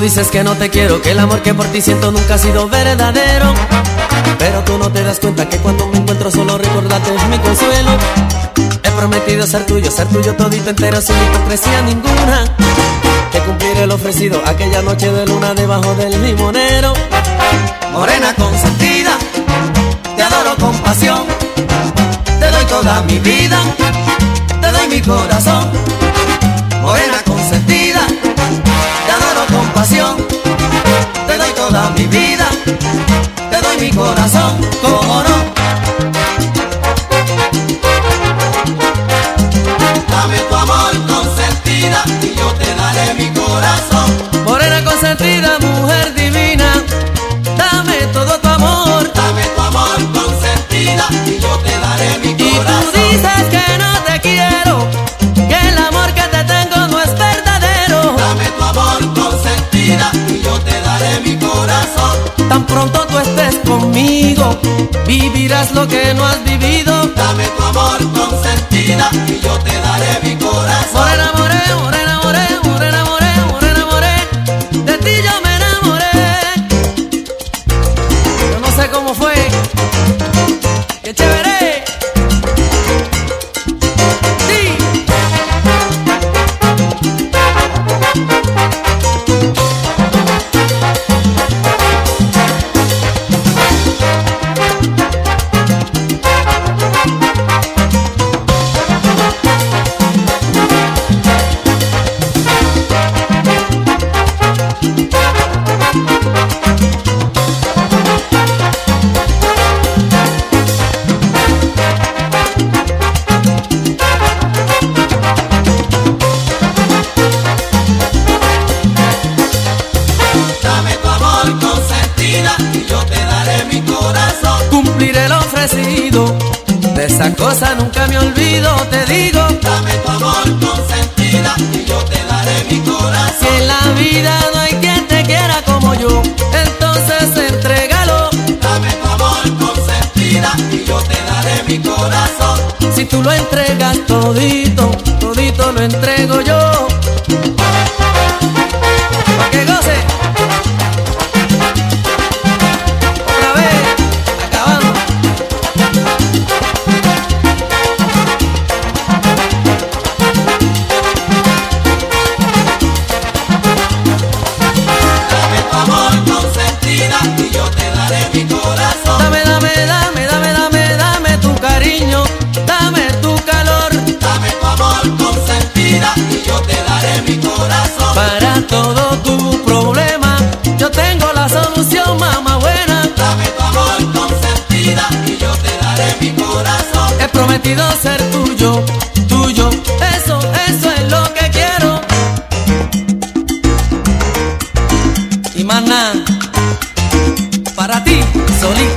dices que no te quiero, que el amor que por ti siento nunca ha sido verdadero. Pero tú no te das cuenta que cuando me encuentro solo recordarte es mi consuelo. He prometido ser tuyo, ser tuyo todito entero sin hipocresía ninguna. Que cumpliré el ofrecido aquella noche de luna debajo del limonero. Morena consentida, te adoro con pasión. Te doy toda mi vida, te doy mi corazón. Morena consentida, te adoro con pasión. Corazón, como no. Dame tu amor consentida y yo te daré mi corazón. Morena consentida, mujer divina, dame todo tu amor. Dame tu amor consentida y yo te daré mi Y tú corazón. dices que no te quiero, que el amor que te tengo no es verdadero. Dame tu amor consentida y yo te daré mi corazón. Tan pronto tú estés conmigo, vivirás lo que no has vivido. Dame tu amor y yo te daré mi corazón. Cumpliré lo ofrecido, de esa cosa nunca me olvido, te digo. Dame tu amor consentida y yo te daré mi Si corazón. en la vida no hay quien te quiera como yo, entonces entrégalo. Dame tu amor consentida y yo te daré mi corazón. Si tú lo entregas todito, todito lo entrego yo. prometido ser tuyo, tuyo. Eso, eso es lo que quiero. Y más para ti, solito.